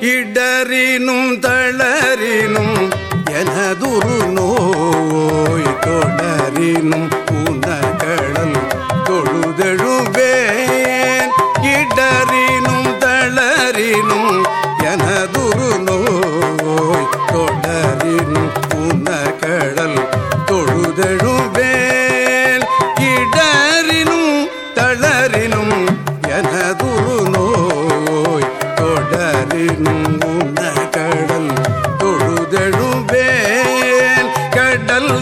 இடறினும் தளரினும் எனதுரு நோய் தொடரினும் உனகடல் தொழுதெழுவேன். இடறினும் தளரினும் எனதுரு நோய் தொடரினும் உனகடல் தொழுதெழுவேன். இடறினும் தளரினும்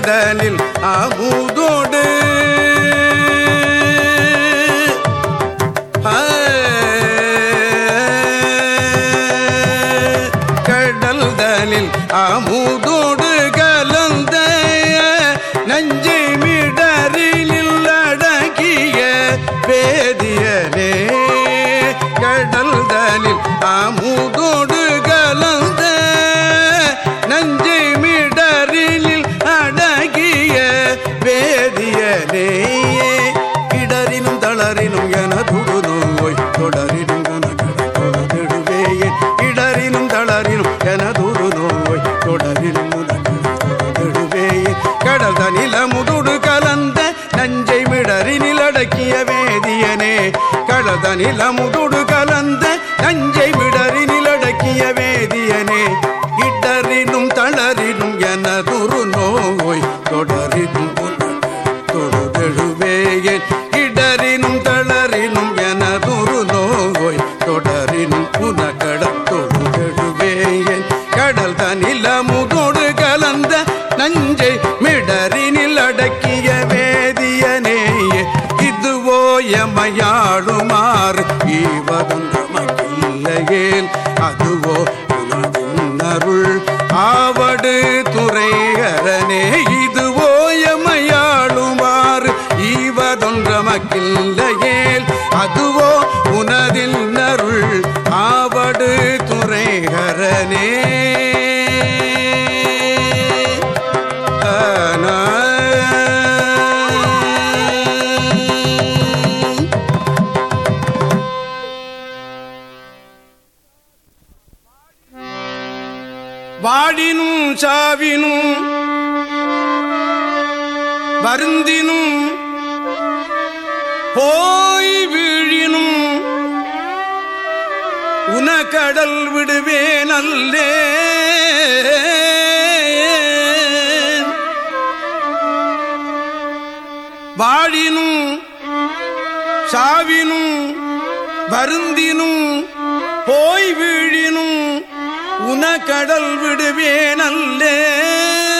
கடல் தனில் அமுதோடு கடல் தனில் வேதியனே கிடரினும் தளரினும் என துடு நோய் தொடரினும் கனகடத்தொழுதெழுவேயே கிடரினும் தளரினும் என எனதுடு நோய் தொடரினும் உனக்கடத்தொழுதெழுவேயே கடல் தனில முதுடு கலந்த நஞ்சை மிடரினில் அடக்கிய வேதியனே கடல் தனில முதுடு மிடரினில் அடக்கிய வேதியனேயே இதுவோ எமையாடுமாறு ஈவதும் நமக்கில்லையேல் அதுவோ அருள் ஆவடு துறையரனே இதுவோ எமையாளுமாறு. ஈவதொன்றமக்கில்லையேல் அதுவோ உனதில் நருள் ஆவடு துறைகரனே. வருந்தினும் போய் வீழினும் உனக்கடல் விடுவேன் அல்லே வாழினும் சாவினும் வருந்தினும் போய் வீழினும் உனக்கடல் விடுவேனல்லே. தாழிளம்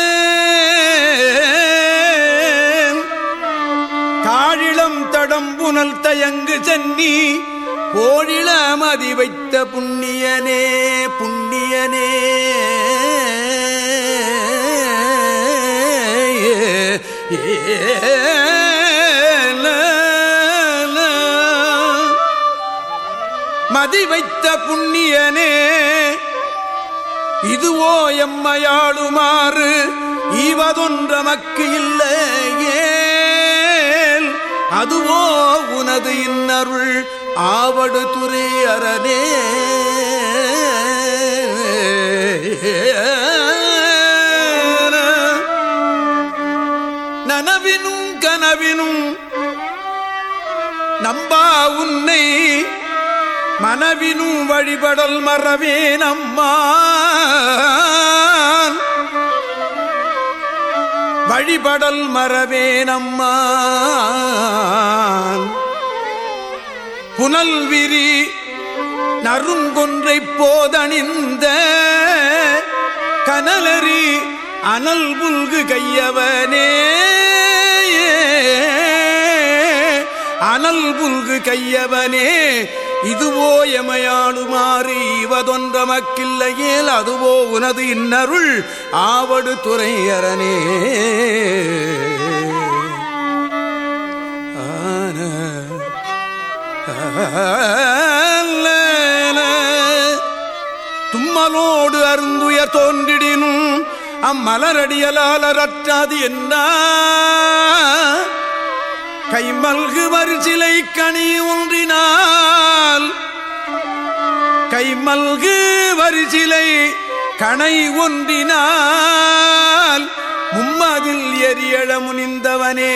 புனல் தயங்கு சென்னி போழிள மதி வைத்த புண்ணியனே புண்ணியனே. மதி வைத்த புண்ணியனே இதுவோ எம்மையாளுமாறு ஈவதொன்றமக்கு இல்லை அதுவோ உனது இன்னருள் ஆவடு துறை அரணே. நனவினும் கனவினும் நம்பா உன்னை மனவினும் வழிபடல் மறவேன் அம்மா. வழிபடல் மறவேன் அம்மா புனல் நறுங்கொன்றை போதணிந்த கனலறி அனல் புல்கு கையவனே. அனல் புல்கு கையவனே. இதுவோ எமையாளுமாறு இவதொன்றமக்கில்லையேல் அதுவோ உனது இன்னருள் ஆவடு துறையரனே. ஆன. தும்மலோடு அருந்துயர் தோன்றிடினும் அம்மலரடியலாலரற்றாது என்ன? கைமல்கு வரிசிலை கனி ஒன்று மல்கு வரிசிலை கணை ஒன்றினால். மும்மதில் எரியட முனிந்தவனே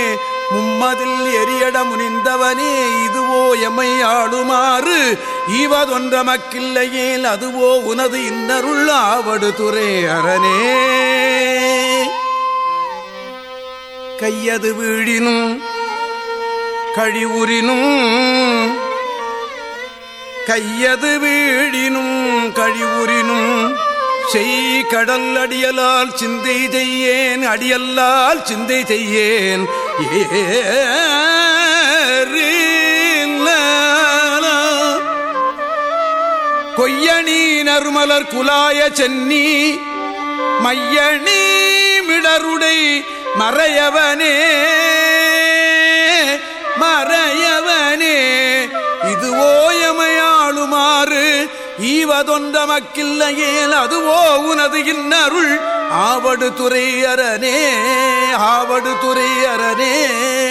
மும்மதில் எரியட முனிந்தவனே இதுவோ எம்மை ஆடுமாறு ஈவதொன்றமக்கில்லையேல் அதுவோ உனது இன்னருள் ஆவடு துறை அரணே. கையது வீழினும் கழிவுறினும் கையது வீழினும் கழிவுறினும் செய் கடல் அடியலால் சிந்தை செய்யேன் அடியல்லால் சிந்தை செய்யேன். கொய்யணி நறுமலர் குலாய சென்னி மையணி மிடருடை மறையவனே மறையவனே. இது ஓயமய ஓயமையாளுமாறு ஈவதொன்றமக்கில்லையேல் அதுவோ உனது இன்னருள். ஆவடு துறை அரணே ஆவடு துறை அரணே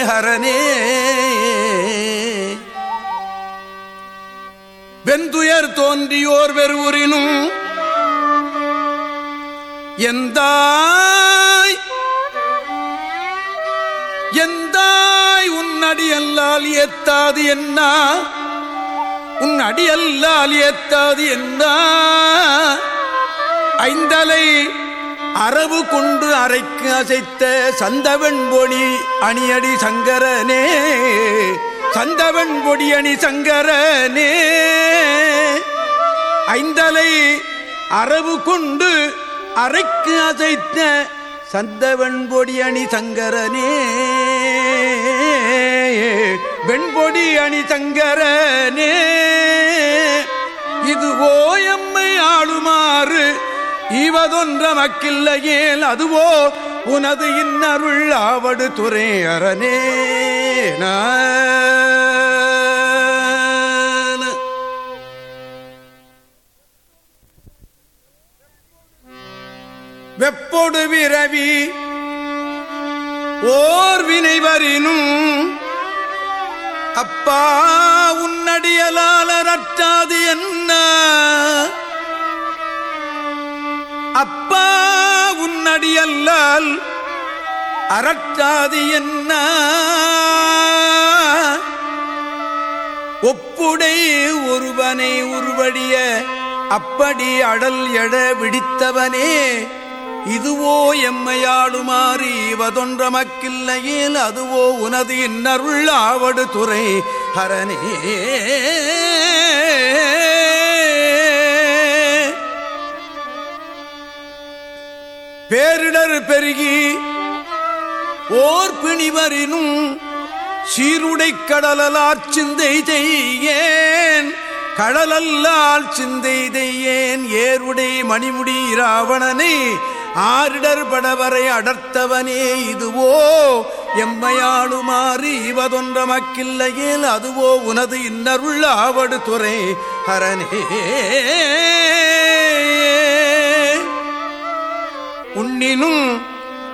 ஹரணே வெந்துயர் தோன்றியோர் வெறுவுரினும் எந்தாய் எந்தாய் உன் அடியல்லால் ஏத்தாது என்ன? உன் அடியல்லால் ஏத்தாது என்ன ஐந்தலை அரவு கொண்டு அரைக்கு அசைத்த சந்தவன் பொடி அணியடி சங்கரனே. சந்தவன் பொடி அணி சங்கரனே. ஐந்தலை அரவு கொண்டு அரைக்கு அசைத்த சந்தவன் பொடி அணி சங்கரனே. வெண்பொடி அணி சங்கரனே இது ஓயம்மை ஆளுமாறு இவதொன்ற மக்கில்லையேல் அதுவோ உனது இன்னருள் ஆவடு துறை அரணே வெப்பொடு விரவி ஓர் வினைவரினும் அப்பா உன்னடியலாளரற்றாது என்ன? அப்பா உன்னடியல்லால் அறற்றாது என்ன? ஒப்புடை ஒருவனை உருவடிய அப்படி அடல் எழ விடித்தவனே இதுவோ எம்மையாடுமாறி இவதொன்றமக்கில்லையேல் அதுவோ உனது இன்னருள் ஆவடு துறை. ஹரணே. பேரிடர் பெருகி ஓர் பிணிவரினும் சீருடை கடலால் சிந்தை செய்யேன். கடலல்லால் சிந்தை செய்யேன். ஏருடை மணிமுடி ராவணனை ஆரிடர் படவரை அடர்த்தவனே இதுவோ? எம்மையாளுமாறு இவதொன்ற மக்கில்லையேல் அதுவோ? உனது இன்னருள் ஆவடு துறை. ஹரணே உண்ணினும்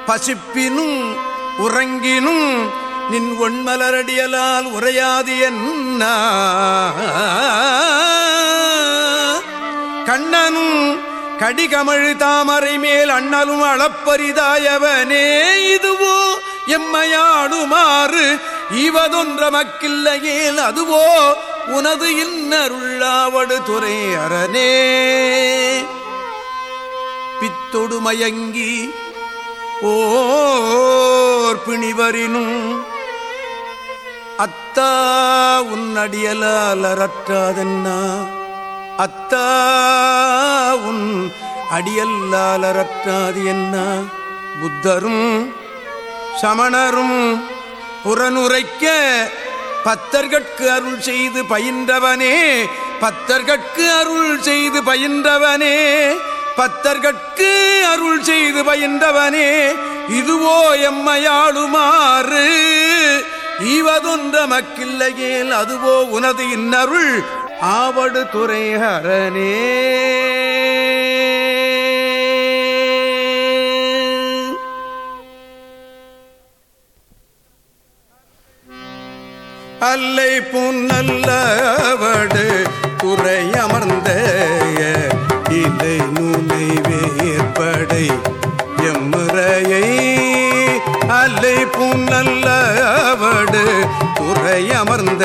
பசிப்பினும் உறங்கினும் நின் ஒண்மலரடியலால் உரையாது என்ன? கண்ணனும் கடிகமழு தாமரை மேல் அண்ணலும் அளப்பரிதாயவனே இதுவோ எம்மையாடுமாறு ஈவதொன்ற மக்கில்லையேல் அதுவோ உனது இன்னருள்ளாவடு துறை அரணே பித்தொடு மயங்கி ஓர் பிணிவரினும் அத்தா உன்னடியலால் அறற்றாதன்னா அத்தா உன் அடியல்லால் என்ன? புத்தரும் சமணரும் புறனுரைக்க பத்தர்கட்கு அருள் செய்து பயின்றவனே பத்தர்கட்கு அருள் செய்து பயின்றவனே பத்தர்கட்கு அருள் செய்து பயின்றவனே இதுவோ எம்மையாளுமாறு ஈவதொன்ற மக்கில்லையேல் அதுவோ உனது இன்னருள் ஆவடு துறை ஹரனே அல்லை புன்னல்லவடு துறை அமர்ந்த இலை நூலை வேற்படை எம்முறையை. அல்லை புன்னல்லவடு துறை அமர்ந்த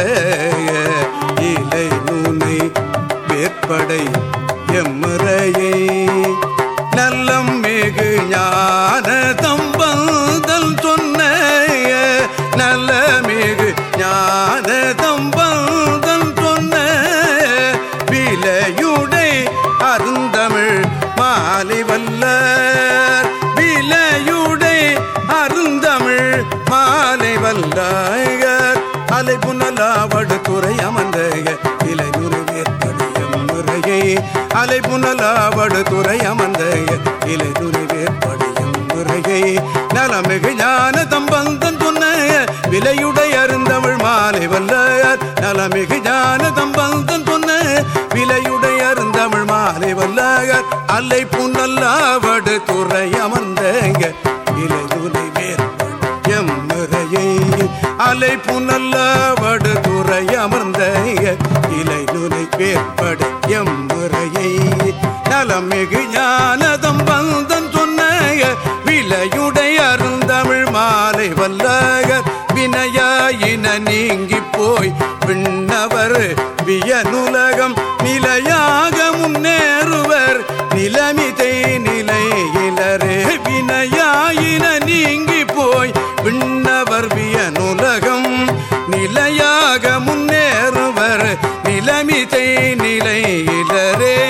இலை நூனை வேற்படை எம்முறையே. நல்லம் மேகு ஞான தம்பந்தல் சொன்ன நல்ல மேகு ஞான தம்பந்தல் சொன்ன விலையுடை அருந்தமிழ் மாலை வல்லார் விலையுடை அருந்தமிழ் மாலை வல்லாய மாலை புனலாவடு துறை அமர்ந்தக. இலை வேற்படியம் முறையே. அலை புனலாவடு துறை அமர்ந்த இலையுறு வேற்படியம் முறையை. நலமிகு ஞான தம்பந்தன் சொன்ன விலையுடைய அருந்தவள் மாலை வல்லார். நலமிகு ஞான தம்பந்தன் சொன்ன விலையுடைய அருந்தவள் மாலை வல்லார். அலை புனல்லாவடு துறை அமர்ந்த மாலை புனல்ல வடுதுறை அமர்ந்த இலை நுரை வேற்பட எம்முறையை நலமிகு நிலையாக முன்னேறுவர். நிலமிதை நிலையிலரே.